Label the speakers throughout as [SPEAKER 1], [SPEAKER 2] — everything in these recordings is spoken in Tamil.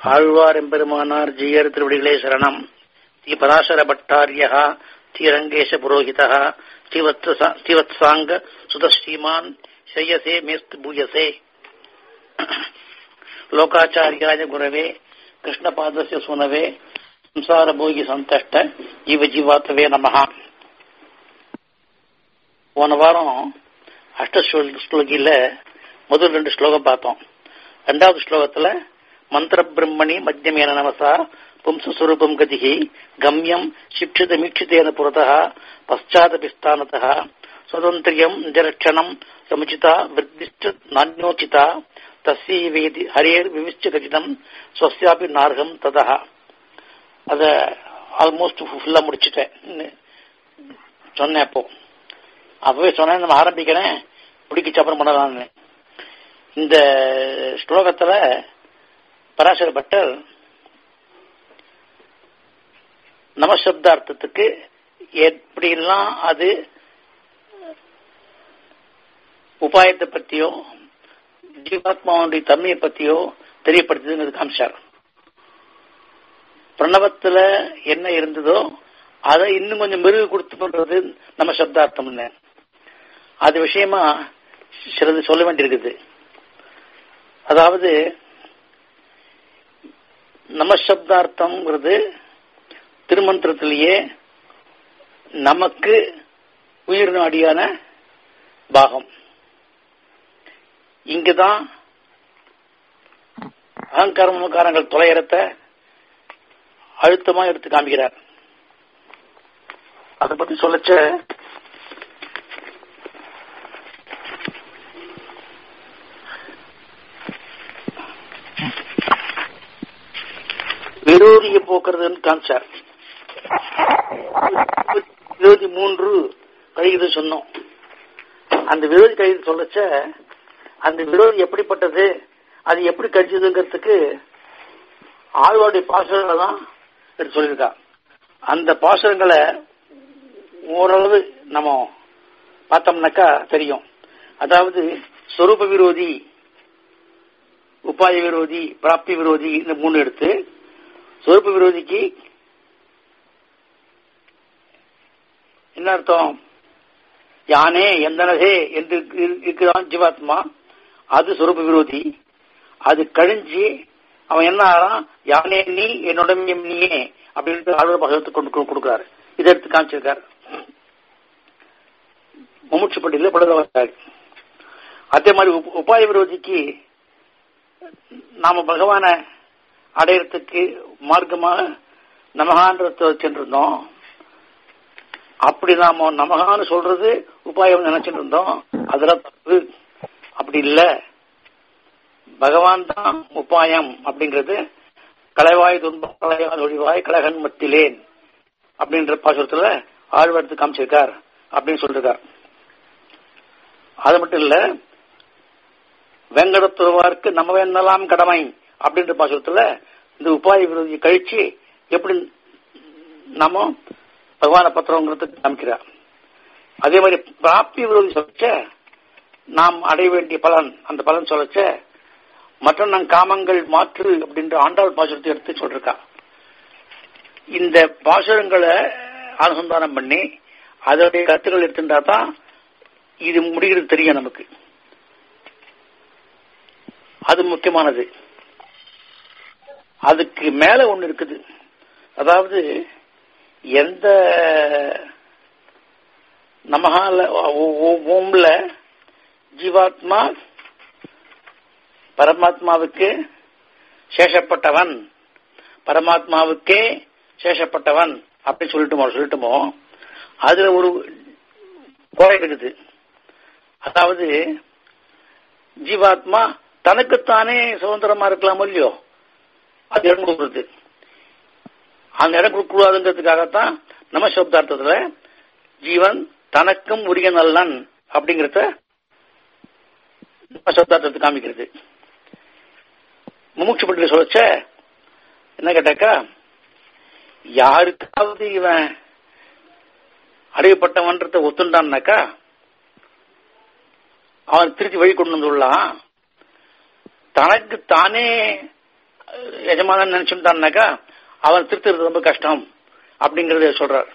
[SPEAKER 1] ஆழ்வார் எம்பெருமானார் ஜீயர் திருவடிகளே சரணம். ஸ்ரீ பராசர பட்டாரியா ஸ்ரீரங்கேஷ புரோஹிதா ஸ்ரீவத்சாங்க சுதஸ்ரீமான் ஸ்ரேயசே மேஸ்து பூயசே. லோகாச்சாரியாய குரவே கிருஷ்ணபாதஸ்ய சுனவே சம்சார போகி சந்தஷ்ட ஜீவ ஜீவாத்தவே நமஹா. போன வாரம் அஷ்ட ஸ்லோகியில் முதல் ரெண்டு ஸ்லோகம் பார்த்தோம். ரெண்டாவது ஸ்லோகத்தில் மந்திரபிரம்மணி மத்தியமேன நமசா பும்சஸ்வரூபம் கதிகி கம்யம் சிக்ஷித மீட்சிதேன புறதா பశ్చాதபிஸ்தானதா சுதந்திரியம் நிஜரட்சணம் சமுச்சிதா விருத்திஷ்ட நானியோச்சிதா தஸ்யவேதி ஹரேர் விவிச்ச கஜிதம் ஸ்வசியாபி நார்கம் ததா. அத ஆல்மோஸ்ட் ஃபுல்லா முடிச்சுட்டேன். சொன்னேன் அப்போ. அப்பவே சொன்னேன் நம்ம ஆரம்பிக்கிறேன் பிடிக்கிச்சு அப்புறம் பண்ணலாம்னு இந்த ஸ்லோகத்துல பராசர பட்டர் நமசப்தார்த்தத்துக்கு எப்படிலாம் அது உபாயத்தை பத்தியோ ஜீவாத்மாவுடைய தன்மையை பத்தியோ தெரியப்படுத்துதுங்கிறது காமிச்சார். பிரணவத்துல என்ன இருந்ததோ அதை இன்னும் கொஞ்சம் மெருகு கொடுத்து பண்றது நம்ம சப்தார்த்தம் அது விஷயமா சிலது சொல்ல வேண்டியிருக்குது. அதாவது நமசப்தார்த்தம்ங்கிறது திருமந்திரத்திலேயே நமக்கு உயிர் நாடியான பாகம். இங்குதான் அகங்கார மமக்காரங்கள் தொலைகிறத அழுத்தமா எடுத்து காமிக்கிறார். அதை பத்தி சொல்லச்ச. விரோதிய போக்குறதுன்னு காமிச்சார். இருபத்தி மூன்று கழிது சொன்னோம். அந்த விரோதி கழிது சொல்லச்ச அந்த விரோதி எப்படிப்பட்டது அது எப்படி கழிச்சதுங்கிறதுக்கு ஆழ்வாருடைய பாசுரங்களை தான் எடுத்து சொல்லியிருக்கா. அந்த பாசுரங்களை ஓரளவு நம்ம பார்த்தோம்னாக்கா தெரியும். அதாவது சொரூப விரோதி உபாய விரோதி பிராப்தி விரோதி இந்த மூணு எடுத்து சொரூப விரோதிக்கு என்ன அர்த்தம்? யானே எந்தனதே என்று இருக்குதான் ஜீவாத்மா. அது சொரூப விரோதி. அது கழிஞ்சு அவன் என்ன ஆறான் யானே நீ என்னோட நீயே அப்படின்ட்டு ஆளுநர் பகவத்து கொண்டு கொடுக்கிறாரு. இதை எடுத்து காமிச்சிருக்காரு. முமுட்சுப்பட்டியில படுதவாரு அதே மாதிரி உபாய விரோதிக்கு நாம பகவான அடையறதுக்கு மார்க்கமாக நமகான்றத சென்றிருந்தோம். அப்படி நாம நமகான்னு சொல்றது உபாயம் நினைச்சிட்டு இருந்தோம் அதெல்லாம் தப்பு. அப்படி இல்ல. பகவான் தான் உபாயம் அப்படிங்கிறது கலைவாய் துன்பம் கலைவாய் ஒழிவாய் கலகன் மத்திலேன் அப்படின்ற பாசுரத்துல ஆழ்வார்த்து காமிச்சிருக்கார் அப்படின்னு சொல்லிருக்கார். அது மட்டும் இல்ல வெங்கடத்துறவாருக்கு நம்ம என்னெல்லாம் கடமை? அப்படின்ற பாசுரத்துல இந்த உபாய விரோதியை கழிச்சு எப்படி நாம பகவான பத்திரங்கிறது காமிக்கிறார். அதே மாதிரி பிராப்தி விரோதி சொல்ல நாம் அடைய வேண்டிய பலன் அந்த பலன் சொல்லச்ச மற்ற நம் காமங்கள் மாற்று அப்படின்ற ஆண்டாள் பாசுரத்தை எடுத்து சொல்றா இந்த பாசுரங்களை அனுசந்தானம் பண்ணி அதோடைய கருத்துக்கள் எடுத்துட்டா தான் இது முடிகிறது தெரியும் நமக்கு. அது முக்கியமானது. அதுக்கு மேல ஒன்று இருக்குது. அதாவது எந்த நமகால ஓம்ல ஜீவாத்மா பரமாத்மாவுக்கு சேஷப்பட்டவன். பரமாத்மாவுக்கே சேஷப்பட்டவன். அப்படி சொல்லிட்டுமோ சொல்லட்டுமோ அதுல ஒரு குறை இருக்குது. அதாவது ஜீவாத்மா தனக்குத்தானே சுதந்திரமா இருக்கலாமோ இல்லையோ? அது இடம் கொடுக்குறது அந்த இடம் கொடுக்கூடாதுங்கிறதுக்காகத்தான் நம்ம சப்தார்த்தத்துல ஜீவன் தனக்கும் உரிய நல்லன் அப்படிங்கறத நம்ம சப்தார்த்தத்தை காமிக்கிறது. முமுட்சு பட்டியல சொல்லச்ச என்ன கேட்டாக்கா யாருக்காவது இவன் அறியப்பட்டவன்றத ஒத்துண்டான்னாக்கா அவன் திருச்சி வழி கொண்டு வந்துள்ளான் தனக்கு தானே எஜமானன் நினைச்சுட்டான்னாக்கா அவன் திருத்துறது ரொம்ப கஷ்டம் அப்படிங்கறத சொல்றார்.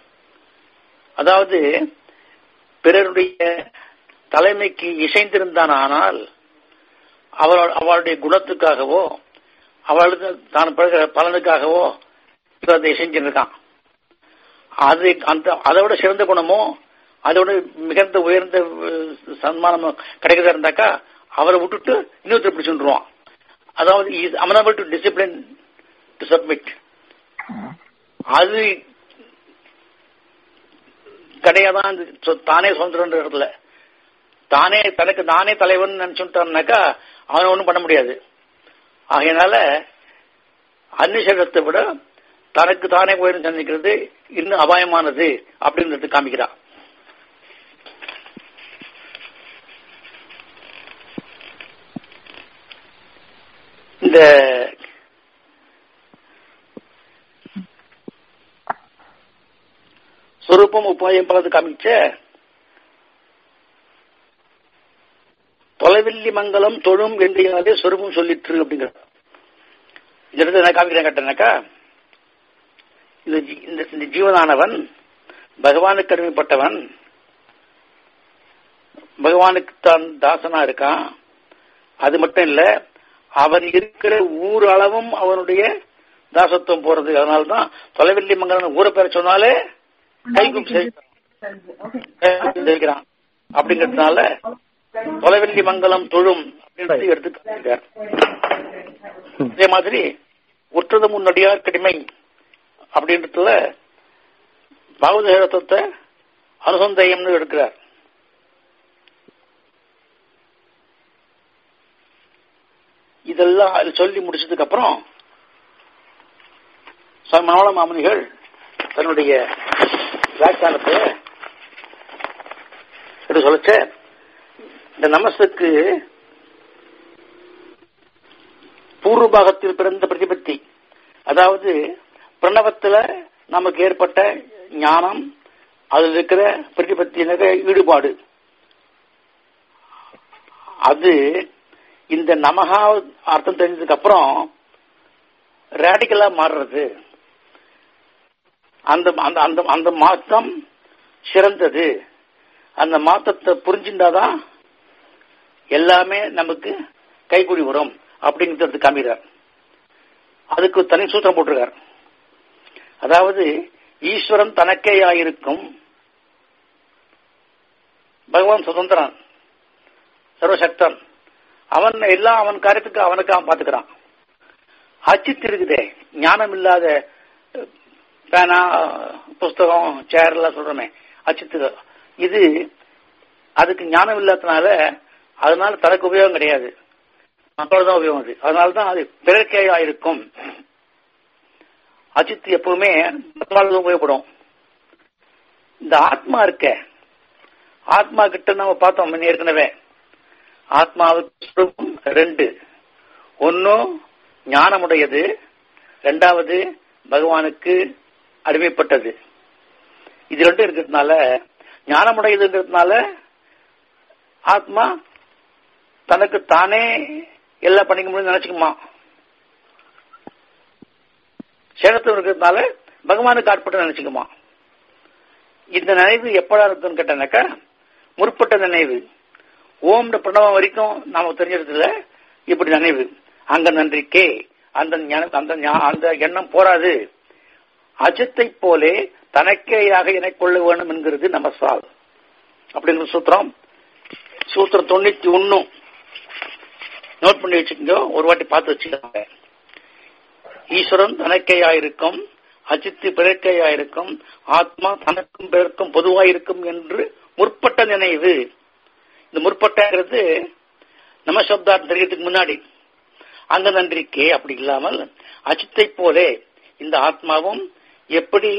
[SPEAKER 1] அதாவது பிறருடைய தலைமைக்கு இசைந்திருந்தான் ஆனால் அவள் அவளுடைய குணத்துக்காகவோ அவளுக்கு தான் பிறகு பலனுக்காகவோ அதை இசைஞ்சிருக்கான் அது அந்த அதை விட சிறந்த குணமோ அதோட மிகுந்த உயர்ந்த சன்மானம் கிடைக்கிறதா இருந்தாக்கா அவரை விட்டுட்டு இன்னொருத்தர் பிடிச்சுருவான் அதாவது is amenable to discipline to submit அது கிடையாதான் தானே சுதந்திரன்ற இடத்துல. தானே தனக்கு நானே தலைவன் நினைச்சுட்டான்னாக்கா அவனை ஒன்றும் பண்ண முடியாது. ஆகையினால அன்னிசரத்தை விட தனக்கு தானே உயர்ந்து சந்திக்கிறது இன்னும் அபாயமானது அப்படின்றது காமிக்கிறான் இந்த சொரூபம் உபாயம் பலது காமிச்ச. தொலைவில்லி மங்கலம் தொழும் என்றே சொரூபம் சொல்லிட்டு அப்படிங்கிற இந்த இடத்துல காமிக்கிறேன் கேட்டேனாக்கா இந்த ஜீவனானவன் பகவானுக்கு அடிமைப்பட்டவன் பகவானுக்கு தான் தாசனா இருக்கான். அது மட்டும் இல்ல அவன் இருக்கிற ஊர் அளவும் அவனுடைய தாசத்துவம் போறது. அதனால்தான் தொலைவெள்ளி மங்கலன் ஊரை பேர சொன்னாலே கைக்கும் செய்கிறான் அப்படிங்கிறதுனால தொலைவெள்ளி மங்கலம் தொழும் அப்படின்றது எடுத்துக்காங்க அதே மாதிரி உற்றது முன்னடியார் கடிமை அப்படின்றதுல பாவதேகத்தை அனுசந்தயம்னு எடுக்கிறார். இதெல்லாம் சொல்லி முடிச்சதுக்கு அப்புறம் சுவாமி மனோள மாமுனிகள் தன்னுடைய வியாக்கியானத்தை எடுத்து சொல்லச்ச. இந்த நமசுக்கு பூர்வ பாகத்தில் பிறந்த பிரதிபத்தி. அதாவது பிரணவத்துல நமக்கு ஏற்பட்ட ஞானம் அதில் இருக்கிற பிரதிபத்தியினக ஈடுபாடு. அது இந்த நமகா அர்த்தம் தெரிஞ்சதுக்கு அப்புறம் ரேடிக்கலா மாறுறது. அந்த அந்த அந்த அந்த மாற்றம் சிறந்தது. அந்த மாற்றத்தை புரிஞ்சுட்டாதான் எல்லாமே நமக்கு கைகூடி வரும் அப்படிங்கிறது காமிக்கிறார். அதுக்கு தனி சூத்திரம் போட்டிருக்கார். அதாவது ஈஸ்வரன் தனக்கேயாயிருக்கும் பகவான் சுதந்திரன் சர்வசக்தன். அவன் எல்லாம் அவன் காரியத்துக்கு அவனுக்கு அவன் பாத்துக்கிறான் அச்சித் இருக்குதே ஞானம் இல்லாத பேனா புஸ்தகம் சேர் எல்லாம் சொல்றோமே அச்சித்து இது அதுக்கு ஞானம் இல்லாதனால அதனால தனக்கு உபயோகம் கிடையாது. மக்களோட உபயோகம் அது. அதனாலதான் அது பிறக்கையா இருக்கும் அஜித் எப்பவுமே மக்களால் உபயோகப்படும். இந்த ஆத்மா இருக்க. ஆத்மா கிட்ட நம்ம பார்த்தோம் ஏற்கனவே. ஆத்மாவுக்கு சுரூபம் ரெண்டு. ஒன்னும் ஞானமுடையது. ரெண்டாவது பகவானுக்கு அடிமைப்பட்டது. இது ரெண்டும் இருக்கிறதுனால ஞானமுடையதுன்றதுனால ஆத்மா தனக்கு தானே எல்லாம் பண்ணிக்க முடியும்னு நினைச்சுக்குமா? சேகத்தில் இருக்கிறதுனால பகவானுக்கு ஆட்பட்டு நினைச்சுக்குமா? இந்த நினைவு எப்படா இருக்குன்னு கேட்டானாக்கா முற்பட்ட நினைவு. ஓம்ன்ற பிரணவம் வரைக்கும் நாம தெரிஞ்சதுல இப்படி நினைவு. அங்க நன்றிக்கே அந்த அந்த அந்த எண்ணம் போராது அஜத்தை போலே தனக்கேயாக இணைக்கொள்ள வேண்டும் என்கிறது நம்ம நமசால் அப்படிங்கிற சூத்திரம். சூத்திரம் தொண்ணூத்தி ஒன்னு நோட் பண்ணி வச்சுக்கோங்க. ஒரு வாட்டி பார்த்து வச்சுக்கோங்க. ஈஸ்வரன் தனக்கையாயிருக்கும் அஜித்து பிறக்கையாயிருக்கும் ஆத்மா தனக்கும் பிறக்கும் பொதுவாயிருக்கும் என்று முற்பட்ட நினைவு. இந்த முற்பட்டங்கிறது நம்ம சப்தார்த்தம் தெரிகிறதுக்கு முன்னாடி. அந்த நன்றிக்கே அப்படி இல்லாமல் அச்சித்தை போலே இந்த ஆத்மாவும் எப்படி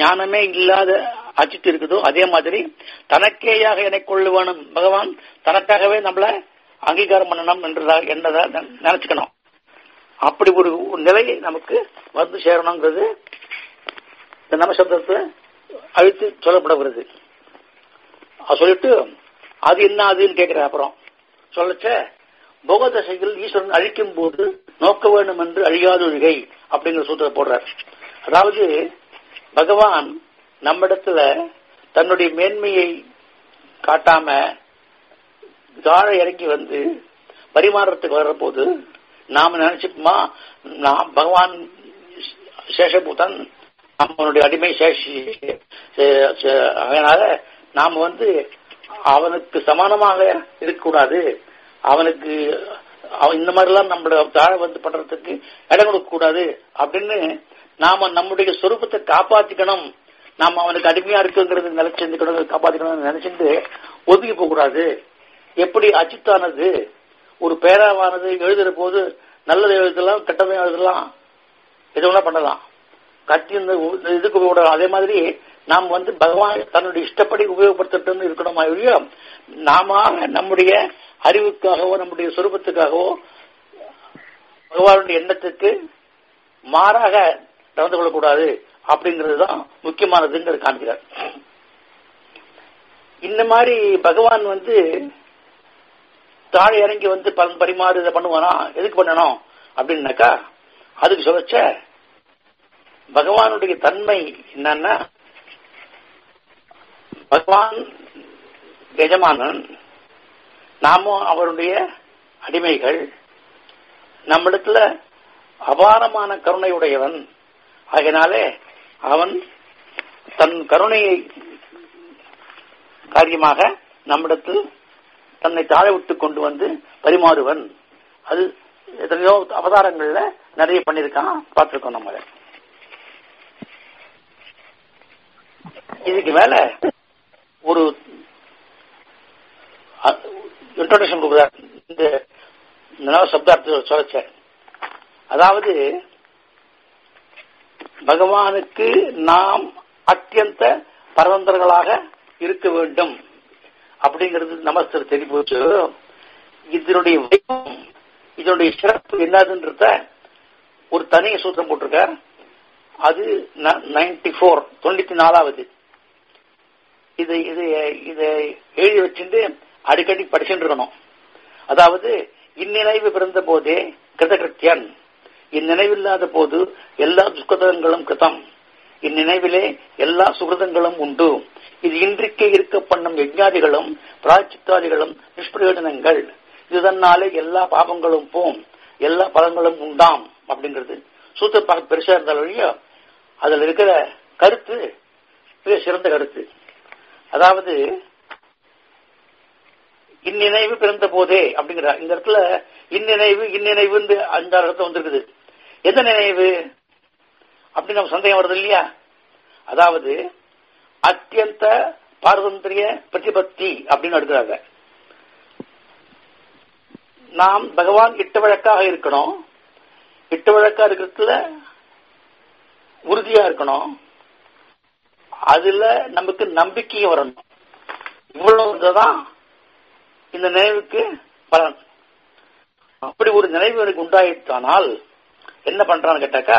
[SPEAKER 1] ஞானமே இல்லாத அச்சித்து இருக்குதோ அதே மாதிரி தனக்கேயாக என்னை கொள்ள வேணும் பகவான் தனக்காகவே நம்மள அங்கீகாரம் பண்ணணும் என்றதாக என்னதா நினைச்சுக்கணும். அப்படி ஒரு நிலையை நிலை நமக்கு வந்து சேரணுங்கிறது இந்த நம்ம சப்தத்தை அழித்து சொல்லப்படுகிறது அது சொல்லிட்டு அது என்ன அதுன்னு கேட்கிற அப்புறம். சொல்லச்ச போகதசைகள் ஈஸ்வரன் அழிக்கும் போது நோக்க வேண்டும் என்று அழியாதொழுகை அப்படிங்கிற சூத்திரத்தை போடுறார். அதாவது பகவான் நம்மிடத்துல தன்னுடைய மேன்மையை காட்டாம தாழ இறங்கி வந்து பரிமாறத்துக்கு வர்றபோது நாம நினைச்சுக்குமா நாம் பகவான் சேஷபூதன் நம்மளுடைய அடிமை சேஷி அதனால நாம வந்து அவனுக்கு சமானமாக இருக்கக்கூடாது. அவனுக்கு இந்த மாதிரி எல்லாம் நம்மள தாழ வந்து பண்றதுக்கு இடம் கொடுக்க கூடாது அப்படின்னு நாம நம்முடைய சொரூபத்தை காப்பாத்திக்கணும். நாம அவனுக்கு அடிமையா இருக்குங்கிறது நினைச்சிருந்துக்கணும் காப்பாத்திக்கணும் நினைச்சிட்டு ஒதுங்கி போக கூடாது எப்படி அச்சுத்தானது? ஒரு பேராவானது எழுதுற போது நல்லதை எழுதலாம் கெட்டதை எழுதலாம். எது வேணா பண்ணலாம். கத்தி இந்த இதுக்கு அதே மாதிரி நாம் வந்து பகவான் தன்னுடைய இஷ்டப்படி உபயோகப்படுத்திட்டு இருக்கணுமா இல்லையோ? நாம நம்முடைய அறிவுக்காகவோ நம்முடைய சொரூபத்துக்காகவோ பகவானுடைய எண்ணத்துக்கு மாறாக நடந்து கொள்ளக்கூடாது அப்படிங்கிறது தான் முக்கியமானதுங்கிறது காண்கிறார். இந்த மாதிரி பகவான் வந்து தாழை இறங்கி வந்து பலன் பரிமாறு இதை பண்ணுவானா? எதுக்கு பண்ணணும் அப்படின்னாக்கா அதுக்கு சொல்லச்ச பகவானுடைய தன்மை என்னன்னா பகவான் எஜமானன் நாமும் அவருடைய அடிமைகள் நம்மிடத்துல அபாரமான கருணையுடையவன். ஆகினாலே அவன் தன் கருணையை காரியமாக நம்மிடத்தில் தன்னை தாழ விட்டு கொண்டு வந்து பரிமாறுவன். அது எத்தனையோ அவதாரங்கள்ல நிறைய பண்ணிருக்கான் பார்த்திருக்கோம் நம்ம. இதுக்கு மேல ஒரு இன்ட்ரோடக்ஷன் கொடுக்குறார். இந்த நவ சப்தார்த்த சொல்ல அதாவது பகவானுக்கு நாம் அத்தியந்த பரதந்தர்களாக இருக்க வேண்டும். அப்படிங்கிறது நமஸ்தர் தெரிவிச்சு இதனுடைய வைபவம் இதனுடைய சிறப்பு என்னதுன்றத ஒரு தனி சூத்திரம் போட்டிருக்கார். அது நைன்டி ஃபோர் தொண்ணூத்தி நாலாவது. இது இது இதை எழுதி வச்சுட்டு அடிக்கடி படிச்சுட்டு இருக்கணும். அதாவது இந்நினைவு பிறந்த போதே கிருதகிருத்தியன். இந்நினைவில்லாத போது எல்லா துஷ்கிருதங்களும் கிருதம் இந்நினைவிலே எல்லா சுகிருதங்களும் உண்டு. இது இன்றைக்கே இருக்க பண்ணும் யஜ்ஞாதிகளும் பிராச்சித்தாதிகளும் நிஷ்பிரயோஜனங்கள். இதனாலே எல்லா பாபங்களும் போம். எல்லா பலங்களும் உண்டாம் அப்படிங்கிறது. சூத்திர பெருசா இருந்தாலும் அதுல இருக்கிற கருத்து மிக சிறந்த கருத்து. அதாவது இந்நினைவு பிறந்த போதே அப்படிங்கிற இந்த இடத்துல இந்நினைவு இந்நினைவு அந்த இடத்துல வந்திருக்குது. எந்த நினைவு? அப்படின்னு நம்ம சந்தேகம் வருது இல்லையா? அதாவது அத்தியந்த பாரதந்திரிய பிரதிபத்தி அப்படின்னு எடுக்கிறாங்க. நாம் பகவான் இட்ட வழக்காக இருக்கணும். இட்ட வழக்கா இருக்கிறதுல உறுதியா இருக்கணும். அதுல நமக்கு நம்பிக்கை வரணும். இவ்வளவு இவ்வளவுதான் இந்த நினைவுக்கு பலன். அப்படி ஒரு நினைவு எனக்கு உண்டாயிட்டானால் என்ன பண்றான்னு கேட்டாக்கா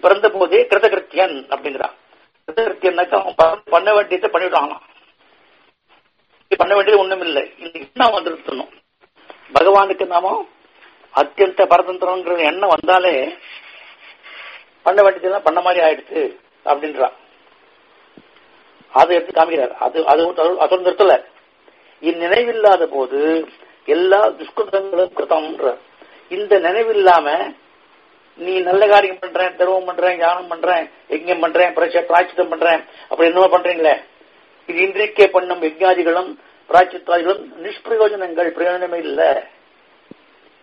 [SPEAKER 1] பிறந்த போதே கிருதகிருத்தியன் அப்படிங்கிறான். கிருதகிருத்தியன்னாக்கா அவன் பண்ண வேண்டியதை பண்ணிவிடுவாங்க பண்ண வேண்டியது ஒண்ணும் இல்லை. இந்த எண்ணம் வந்துருத்தணும்? பகவானுக்கு நாம அத்தியந்த பரதந்திரங்கிற எண்ணம் வந்தாலே பண்ண வேண்டியதெல்லாம் பண்ண மாதிரி ஆயிடுச்சு அப்படின்றான். அதை எடுத்து காமிக்கிறார். அது அது அது நிறுத்தல. இந்நினைவில்லாத போது எல்லா துஷ்கிருதங்களும் கிருத்தம்ன்ற இந்த நினைவில்லாம நீ நல்ல காரியம் பண்றேன் தர்மம் பண்றேன் ஞானம் பண்றேன் யஜ்யம் பண்றேன் பிராய்ச்சித்தம் பண்றேன் அப்படி என்னவோ பண்றீங்களே? இது இன்றைக்கே பண்ணும் யஜ்ஞாதிகளும் பிராய்ச்சித்தாதிகளும் நிஷ்பிரயோஜனங்கள் பிரயோஜனமே இல்ல.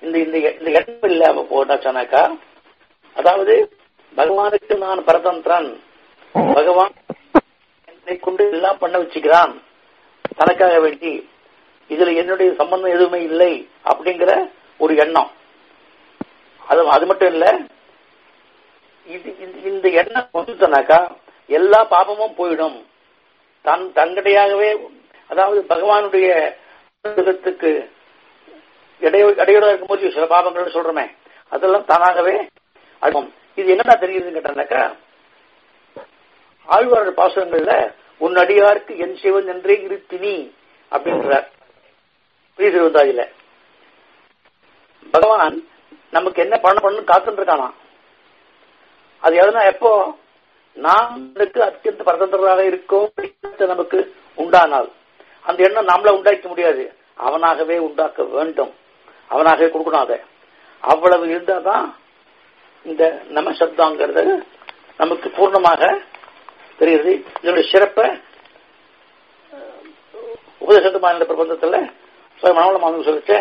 [SPEAKER 1] இந்த இந்த இந்த எண்ணம் இல்லாம போட்டாச்சானாக்கா அதாவது பகவானுக்கு நான் பரதந்திரன். பகவான் என்னை கொண்டு எல்லாம் பண்ண வச்சுக்கிறான். தனக்காக வேண்டி இதுல என்னுடைய சம்பந்தம் எதுவுமே இல்லை அப்படிங்கிற ஒரு எண்ணம். அது அது மட்டும் இல்ல இது இந்த எண்ணம் வந்துட்டனாக்கா எல்லா பாபமும் போயிடும். தன் தங்கடையாகவே அதாவது பகவானுடைய த்துக்கு இடையோட இருக்கும்போது சில பாபங்கள் சொல்றமே அதெல்லாம் தானாகவே அழும் இது என்னடா தெரியுதுன்னு கேட்டாக்கா ஆழ்வார்கள் பாசகங்கள்ல உன் அடியாருக்கு என் சிவன் என்றே இருத்தினி அப்படின்றார். ஸ்ரீ திருவந்தாதியில பகவான் நமக்கு என்ன பண்ண பண்ணு காத்துட்டு இருக்கானா அது எதுனா எப்போ? நாம் அத்தியந்த பரதந்திரராக இருக்கோம் நமக்கு உண்டானால். அந்த எண்ணம் நம்மள உண்டாக்க முடியாது. அவனாகவே உண்டாக்க வேண்டும். அவனாகவே கொடுக்கணும் அதை. அவ்வளவு இருந்தாதான் இந்த நம சப்தாங்கிறது நமக்கு பூர்ணமாக தெரிகிறது. இதனுடைய சிறப்பை உபதேசத்து மாநில பிரபந்தத்துல மனோளமாக சொல்லிச்ச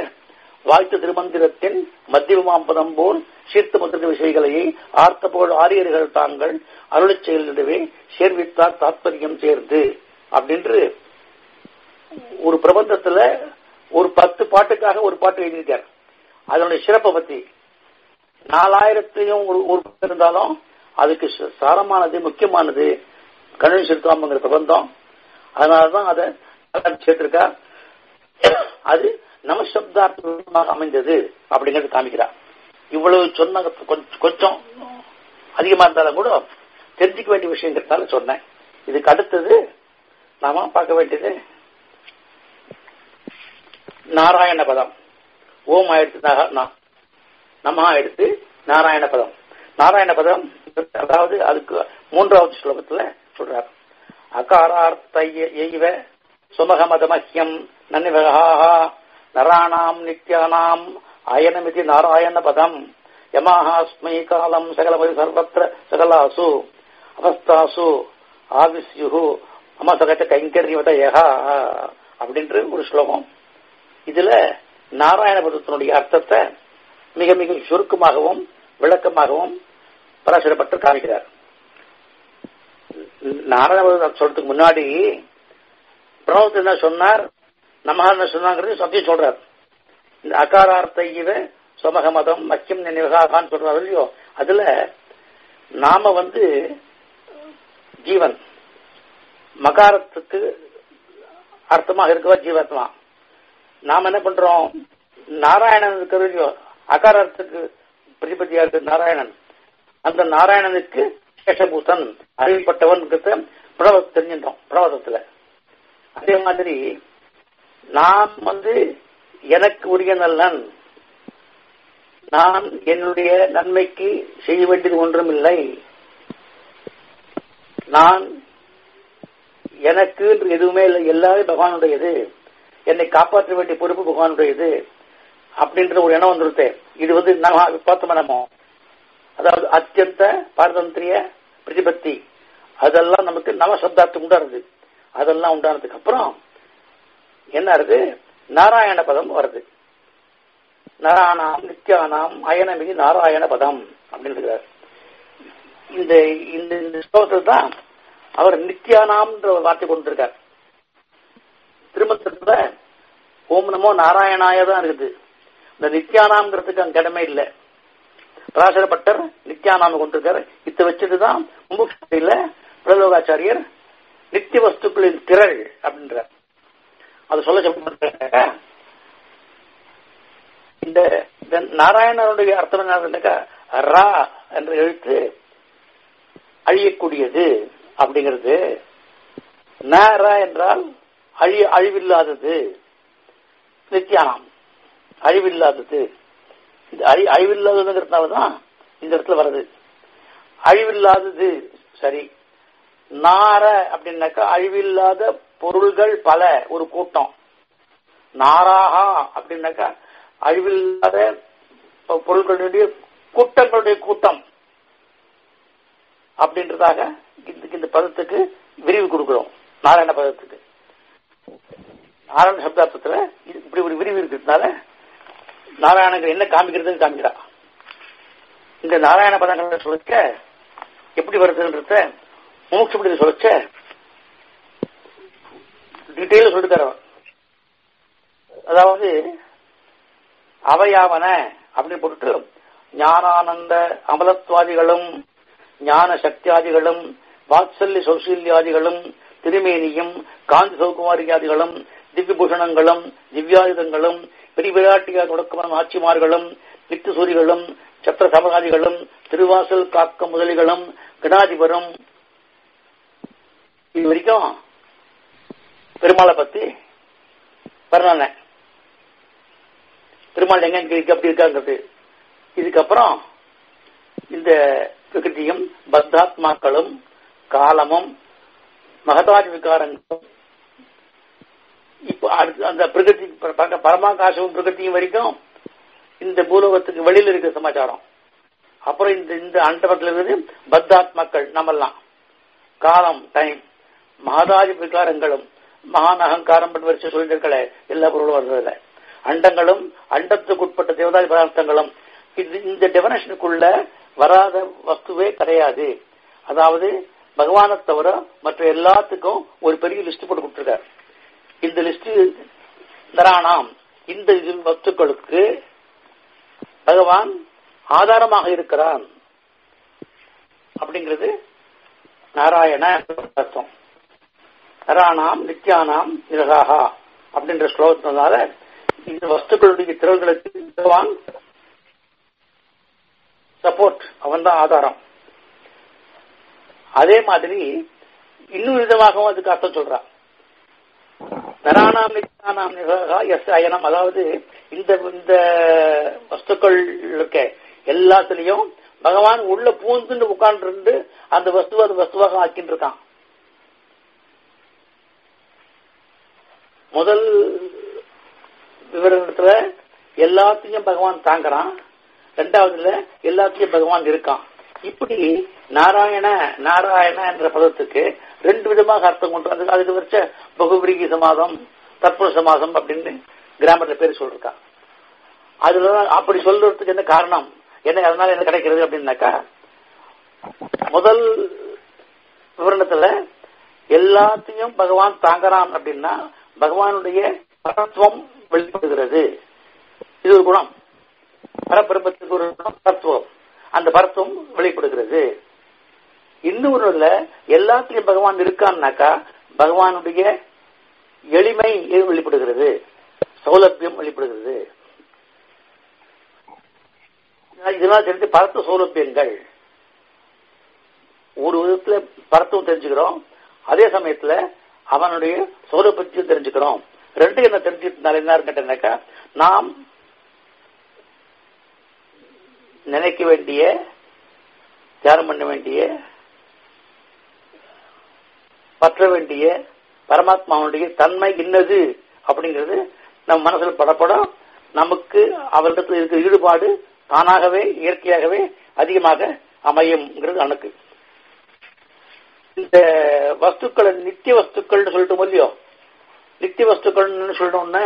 [SPEAKER 1] வாழ்த்து திருமந்திரத்தின் மத்தியமாம் போல் சீர்த்த முத்திர விஷயங்களையே ஆர்த்தபோல் ஆரியர்கள் தாங்கள் அருளை செயலிடவே சேர்வித்தார் தாத்பரியம் சேர்ந்து. அப்படின்று ஒரு பிரபந்தத்துல ஒரு பத்து பாட்டுக்காக ஒரு பாட்டு எழுதியிருக்கார். அதனுடைய சிறப்பை பத்தி நாலாயிரத்தையும் ஒரு ஒரு இருந்தாலும் அதுக்கு சாரமானது முக்கியமானது கணினி சிறுத்தாமங்கிற பிரபந்தம். அதனாலதான் அதை சேர்த்திருக்கா. அது நமசப்தார்த்தமாக அமைந்தது அப்படிங்கறது காமிக்கிறார் இவ்வளவு சொன்ன கொஞ்சம் அதிகமா இருந்தாலும் கூட தெரிஞ்சுக்க வேண்டிய விஷயங்கிறதால சொன்னேன். இதுக்கு அடுத்தது நாம பார்க்க வேண்டியது நாராயண பதம். ஓம் ஆயிடுத்து நம்ம எடுத்து நாராயண பதம். நாராயண பதம் அதாவது அதுக்கு மூன்றாவது ஸ்லோகத்துல சொல்றார். அகாரார்த்த சுமகமதமஹ்யம் நன்னிவகாஹா நராணாம் நித்யானாம் அயனமிதி நாராயண பதம் யமாஹாஸ்மை காலம் சகலமதி சர்வத்திர சகலாசு அவஸ்தாசு ஆவிஸ்யு அமசகச்ச கைங்கரியவத யகா அப்படின்ற ஒரு ஸ்லோகம். இதுல நாராயண பதத்தினுடைய அர்த்தத்தை மிக மிக சுருக்கமாகவும் விளக்கமாகவும் பராசரப்பட்டு காமிக்கிறார் நாராயண சொல்றதுக்கு முன்னாடி பிரணவத்தில் என்ன சொன்னார்? நமகா என்ன சொன்னாங்கிறது சத்தியம் சொல்றார். இந்த அகாரார்த்தை இவன் சொமக மதம் மக்கியம் நினைவகான்னு சொல்றாரு இல்லையோ? அதுல நாம வந்து ஜீவன். மகாரத்துக்கு அர்த்தமாக இருக்கவா ஜீவாத்மா நாம என்ன பண்றோம்? நாராயணன் இருக்கிறது இல்லையோ? அகாரத்துக்கு பிரதிபதியா இருக்கு நாராயணன். அந்த நாராயணனுக்கு சேஷபூதன் அறிவிப்பட்டவன் பிரணவ தெரிஞ்சிட்டோம் பிரவதத்துல அதே மாதிரி நான் வந்து எனக்கு உரிய நல்லன். நான் என்னுடைய நன்மைக்கு செய்ய வேண்டியது ஒன்றும் இல்லை நான் எனக்கு எதுவுமே இல்லை எல்லாமே பகவானுடையது. என்னை காப்பாற்ற வேண்டிய பொறுப்பு பகவானுடையது. அப்படின்ற ஒரு எண்ணம் வந்துருத்தேன். இது வந்து நான் பார்த்தோம் நம்ம அதாவது அத்தியந்த பாரதந்திரிய பிரதிபத்தி. அதெல்லாம் நமக்கு நவ சப்தார்த்தம் உண்டாருது. அதெல்லாம் உண்டானதுக்கு அப்புறம் என்ன வருது நாராயண பதம் வருது. நாராயணாம் நித்யானாம் அயனமிகு நாராயண பதம் அப்படின்னு இருக்கிறார் இந்த இந்த ஸ்லோகத்தில் தான் அவர் நித்யானாம்ன்ற ஒரு வார்த்தை கொண்டிருக்கார். திருமணத்துல ஓம் நமோ நாராயணாய தான் இருக்குது. இந்த நித்யானாம்ங்கிறதுக்கு அங்க இடமே இல்லை. பராசரப்பட்டர் நித்யானாம கொண்டிருக்காரு. இத்த வச்சதுதான் மும்புல பிரலோகாச்சாரியர் நித்திய வஸ்துக்களின் திரள் அப்படின்றார். அது சொல்ல சொல்ல இந்த நாராயணனுடைய அர்த்தம் என்னக்கா ரா என்ற எழுத்து அழியக்கூடியது அப்படிங்கிறது. நேரா என்றால் அழி அழிவில்லாதது. நித்தியானம் அழிவில்லாதது. இந்த அழி அழிவில்லாததுங்கிறதுனாலதான் இந்த இடத்துல வருது அழிவில்லாதது சரி நார அப்படின்னாக்கா அழிவில்லாத பொருள்கள் பல ஒரு கூட்டம். நாராகா அப்படின்னாக்கா அழிவில்லாத பொருள்களுடைய கூட்டங்களுடைய கூட்டம். அப்படின்றதாக இந்த பதத்துக்கு விரிவு கொடுக்கிறோம். நாராயண பதத்துக்கு. நாராயண சப்தார்த்தத்துல இப்படி ஒரு விரிவு இருக்கிறதுனால நாராயணங்கள் என்ன காமிக்கிறதுன்னு காமிக்கிறா. இந்த நாராயண பதங்கள் சொல்லிக்க எப்படி வருதுன்றத முமுட்சப்படி சொல்லிச்ச டீட்டெயில் சொல்லிருக்காரு அதாவது அவையாவன அப்படின்னு போட்டுட்டு ஞானானந்த அமலத்வாதிகளும் ஞான சக்தியாதிகளும் வாத்சல்ய சௌசல்யாதிகளும் திருமேனியும் காந்தி சௌகுமாரியாதிகளும் திவ்யபூஷணங்களும் திவ்யாயுதங்களும் பெரிவிராட்டியா தொடக்கமான ஆட்சிமார்களும் நித்துசூரிகளும் சத்திர சமகாதிகளும் திருவாசல் காக்க முதலிகளும் கணாதிபரும் இது வரைக்கும் பெருமாளை பத்தி வர்ணனை பெருமாள் எங்க இருக்கு அப்படி இருக்காங்கிறது. இதுக்கப்புறம் இந்த பிரகிருதியும் பத்தாத்மாக்களும் காலமும் மகதாஜ் விகாரங்களும் இப்போ அடுத்து அந்த பிரகதி ப- பரமாகாசமும் பிரகதியும் வரைக்கும் இந்த பூலோகத்துக்கு வெளியில் இருக்கிற சமாச்சாரம். அப்புறம் இந்த இந்த அண்டபத்தில் இருந்து பத்தாத்மாக்கள் நம்மெல்லாம். காலம் டைம் மகதாஜ் விகாரங்களும் மகான் அகங்காரம் பற்றி வரிசை சொல்லியிருக்கல எல்லா பொருளும் வர்றதில்ல அண்டங்களும் அண்டத்துக்குட்பட்ட தேவதாதி பதார்த்தங்களும் இது இந்த டெபனேஷனுக்குள்ள வராத வஸ்துவே கிடையாது. அதாவது பகவானை தவிர மற்ற எல்லாத்துக்கும் ஒரு பெரிய லிஸ்ட் போட்டு கொடுத்துருக்காரு. இந்த லிஸ்ட் தரானாம். இந்த இது வஸ்துக்களுக்கு பகவான் ஆதாரமாக இருக்கிறான். அப்படிங்கிறது நாராயண அர்த்தம். நராணாம் நித்யானாம் நிரகாகா அப்படின்ற ஸ்லோகத்தினால இந்த வஸ்துக்களுடைய திரள்களுக்கு பகவான் சப்போர்ட் அவன் தான் ஆதாரம். அதே மாதிரி இன்னும் விதமாகவும் அதுக்கு அர்த்தம் சொல்றான் நராணாம் நித்யானாம் எஸ் அயனம் அதாவது இந்த இந்த வஸ்துக்கள் இருக்க எல்லாத்துலயும் பகவான் உள்ள பூந்துன்னு உட்கார்ந்து இருந்து அந்த வஸ்துவை அது வஸ்துவாக ஆக்கின்னு இருக்கான் முதல் விவரத்துல எல்லாத்தையும் பகவான் தாங்குறான். ரெண்டாவதுல எல்லாத்தையும் பகவான் இருக்கான். இப்படி நாராயண நாராயண என்ற பதத்துக்கு ரெண்டு விதமாக அர்த்தம் கொண்டு வந்து அதுக்கு வச்ச பகுபிரிகி சமாதம் தற்புல சமாதம் அப்படின்னு கிராமத்துல பேர் சொல்லிருக்கா. அதுல அப்படி சொல்றதுக்கு என்ன காரணம்? என்ன அதனால என்ன கிடைக்கிறது அப்படின்னாக்கா முதல் விவரணத்துல எல்லாத்தையும் பகவான் தாங்கறான் அப்படின்னா பகவானுடைய பரத்துவம் வெளிப்படுகிறது. இது ஒரு குணம். பரபிரபத்துக்கு ஒரு குணம் பரத்துவம் அந்த பரத்துவம் வெளிப்படுகிறது. இன்னொருல எல்லாத்தையும் பகவான் இருக்கான்னாக்கா பகவானுடைய எளிமை வெளிப்படுகிறது? சௌலபியம் வெளிப்படுகிறது. இதனால் தெரிஞ்சு பரத்து சௌலபியங்கள். ஒரு விதத்துல பரத்துவம் தெரிஞ்சுக்கிறோம். அதே சமயத்துல அவனுடைய சௌலபத்தியும் தெரிஞ்சுக்கிறோம். ரெண்டு என்ன தெரிஞ்சுக்கிறதுனால என்ன கேட்டனாக்கா நாம் நினைக்க வேண்டிய தியானம் பண்ண வேண்டிய பற்ற வேண்டிய பரமாத்மாவுடைய தன்மை இன்னது அப்படிங்கிறது நம் மனசில் படப்படும். நமக்கு அவரிடத்தில் இருக்கிற ஈடுபாடு தானாகவே இயற்கையாகவே அதிகமாக அமையும்ங்கிறது அணுக்கு. இந்த வஸ்துக்களை நித்திய வஸ்துக்கள்னு சொல்லிட்டு இல்லையோ? நித்திய வஸ்துக்கள்னு சொல்லணும்னா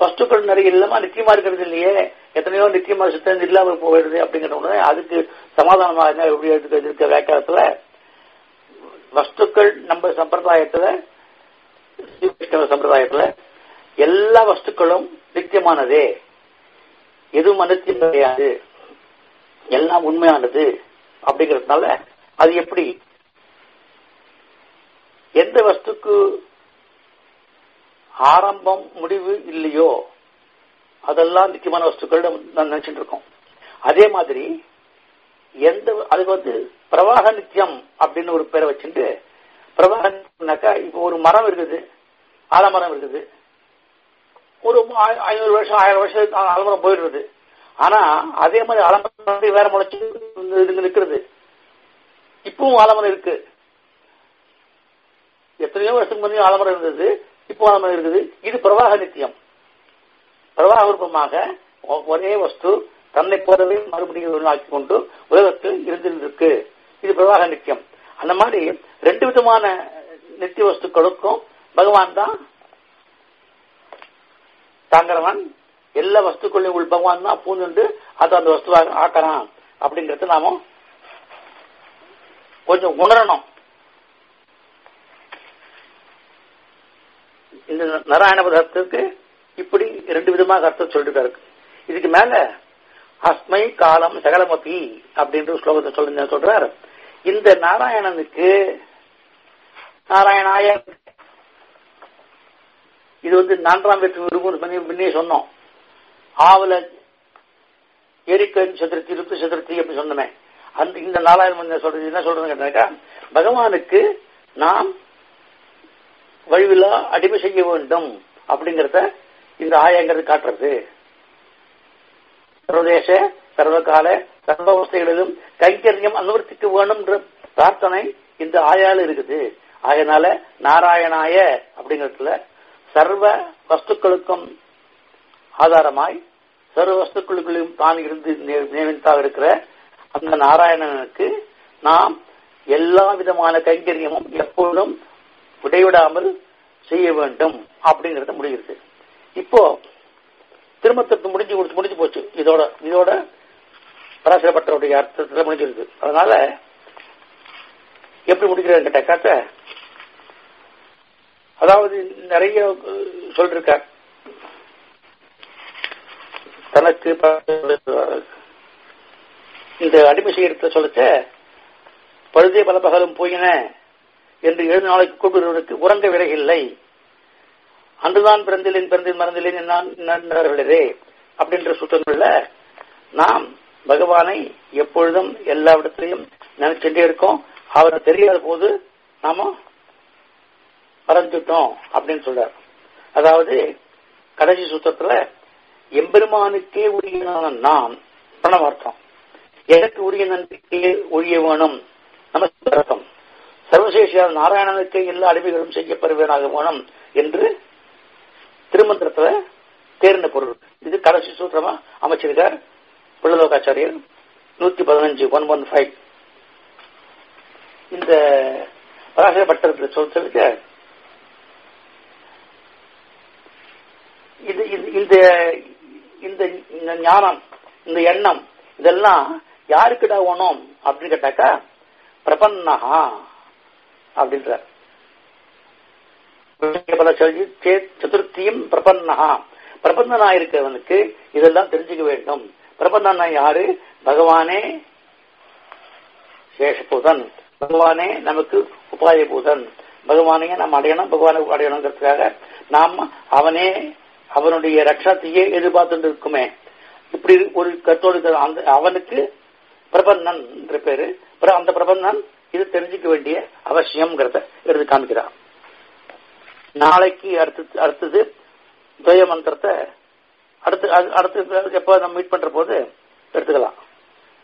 [SPEAKER 1] வஸ்துக்கள் நிறைய இல்லாம நித்தியமா இருக்கிறது இல்லையே. எத்தனையோ நித்தியமா சித்தம் இல்லாமல் போயிடுது அப்படிங்கிற உடனே அதுக்கு சமாதானமாக என்ன இருக்க வியாக்கியானத்துல வஸ்துக்கள் நம்ம சம்பிரதாயத்துல ஸ்ரீகிருஷ்ண சம்பிரதாயத்துல எல்லா வஸ்துக்களும் நித்தியமானதே. எதுவும் அனித்தியம் கிடையாது எல்லாம் உண்மையானது அப்படிங்கிறதுனால அது எப்படி? எந்த வஸ்துக்கு ஆரம்பம் முடிவு இல்லையோ அதெல்லாம் நித்தியமான வஸ்துக்கள் நம்ம நினைச்சிட்டு இருக்கோம். அதே மாதிரி எந்த அதுக்கு வந்து பிரவாக நித்தியம் அப்படின்னு ஒரு பேரை வச்சுட்டு பிரவாக நித்தியம்னாக்கா இப்போ ஒரு மரம் இருக்குது ஆலமரம் இருக்குது. ஒரு ஐநூறு வருஷம் ஆயிரம் வருஷம் ஆலமரம் போயிடுறது. ஆனா அதே மாதிரி ஆலமரம் வேற முளைச்சு நிற்கிறது. நிக்கிறது இப்பவும் ஆலமரம் இருக்கு. எத்தனையோ வருஷத்துக்கு முன்னே ஆலமரம் இருந்தது இப்போ ஆலமரம் இருக்குது. இது பிரவாக நித்தியம். பிரவாக விருப்பமாக ஒரே வஸ்து தன்னை போலவே மறுபடியும் ஆக்கி கொண்டு உலகத்தில் இருந்திருக்கு இது பிரவாக நித்தியம். அந்த மாதிரி ரெண்டு விதமான நித்திய வஸ்துக்களுக்கும் பகவான் தான் தாங்கிறவன். எல்லா வஸ்துக்களையும் உள் பகவான் தான் பூந்துண்டு அதை அந்த வஸ்துவாக ஆக்கிறான். அப்படிங்கறது நாம கொஞ்சம் உணரணும். இந்த நாராயண பதார்த்தத்துக்கு இப்படி ரெண்டு விதமாக அர்த்தம் சொல்லிட்டு இருக்கு இதுக்கு மேல அஸ்மை காலம் சகலமபி அப்படின்ற ஸ்லோகத்தை சொல்லுங்க சொல்றாரு. இந்த நாராயணனுக்கு நாராயணாய இது வந்து நான்காம் வெற்றி விரும்பு முன்னே சொன்னோம். ஆவல எரிக்கன் சதுர்த்தி ருத்து சதுர்த்தி அப்படி சொன்னமே. அந்த இந்த நாலாயிரம் சொல்றது என்ன சொல்றது கேட்டாக்கா பகவானுக்கு நாம் வழிவில்லா அடிமை செய்ய வேண்டும் அப்படிங்கறத இந்த ஆயங்கிறது காட்டுறது. சர்வதேச சர்வகால சர்வாவஸ்தைகளிலும் கைங்கரியம் அனுவர்த்திக்க வேணும்ன்ற பிரார்த்தனை இந்த ஆயால இருக்குது. அதனால நாராயணாய அப்படிங்கிறதுல சர்வ வஸ்துக்களுக்கும் ஆதாரமாய் சர்வ வஸ்துக்களுக்குள்ளும் தான் இருந்து நியமித்தாக இருக்கிற அந்த நாராயணனுக்கு நாம் எல்லா விதமான கைங்கரியமும் எப்பொழுதும் விடைவிடாமல் செய்ய வேண்டும் அப்படிங்கறத முடிகிறது இப்போ திருமத்திற்கு முடிஞ்சு கொடுத்து முடிஞ்சு போச்சு. இதோட இதோட பராசரப்பட்டருடைய அர்த்தத்தில் முடிஞ்சிருக்கு. அதனால எப்படி முடிக்கிறார் கேட்டாக்க அதாவது நிறைய சொல்லிருக்கார். தனக்கு இந்த அடிமை செய்யறத சொல்லச்ச பழுதே பல பகலும் போயின என்று ஏழு நாளைக்கு கூப்பிடுவதற்கு உறங்க விலகில்லை அன்றுதான் பிறந்திலேன் பிறந்தேன் மறந்திலேன் நண்பர்களே அப்படின்ற சுத்தங்கள்ல நாம் பகவானை எப்பொழுதும் எல்லா இடத்திலையும் நினைச்சுட்டே இருக்கோம். அவரை தெரியாத போது நாம மறந்துட்டோம் அப்படின்னு சொல்றார். அதாவது கடைசி சுத்தத்துல எம்பெருமானுக்கே உரியனான நான் பிரணவார்த்தம் எனக்கு உரிய நன்றிக்கே உரிய வேணும்? நமக்கு அர்த்தம். சர்வசேஷியால் நாராயணனுக்கு எல்லா அடிமைகளும் செய்யப்படுவேனாக வேணும் என்று திருமந்திரத்துல தேர்ந்த பொருள். இது கடைசி சூத்திரமா? அமைச்சிருக்கார் புள்ளலோகாச்சாரியர் நூத்தி பதினஞ்சு ஒன் ஒன் ஃபைவ் இந்த பராசரப்பட்டத்தில் சொல்றதுக்கு இது இந்த இந்த இந்த ஞானம் இந்த எண்ணம் இதெல்லாம் யாருக்கிட்ட ஓணும் அப்படின்னு கேட்டாக்கா பிரபன்னஹா அப்படின்றார். சதுர்த்தியும் பிரபன்னஹா. பிரபந்தனா இருக்கிறவனுக்கு இதெல்லாம் தெரிஞ்சுக்க வேண்டும். பிரபந்தனா யாரு? பகவானே சேஷபூதன். பகவானே நமக்கு உபாயபூதன். பகவானையே நாம் அடையணும் பகவானை அடையணுங்கிறதுக்காக நாம் அவனே அவனுடைய ரட்சத்தையே எதிர்பார்த்துட்டு இருக்குமே. இப்படி ஒரு கத்தோடு அந்த அவனுக்கு பிரபந்தன் என்ற பேரு அந்த பிரபந்தன் இது தெரிஞ்சுக்க வேண்டிய அவசியம்ங்கிறத எடுத்து காமிக்கிறான். நாளைக்கு அடுத்து அடுத்தது துவய மந்திரத்தை அடுத்து அடுத்து எப்போ நம்ம மீட் பண்ற போது எடுத்துக்கலாம்.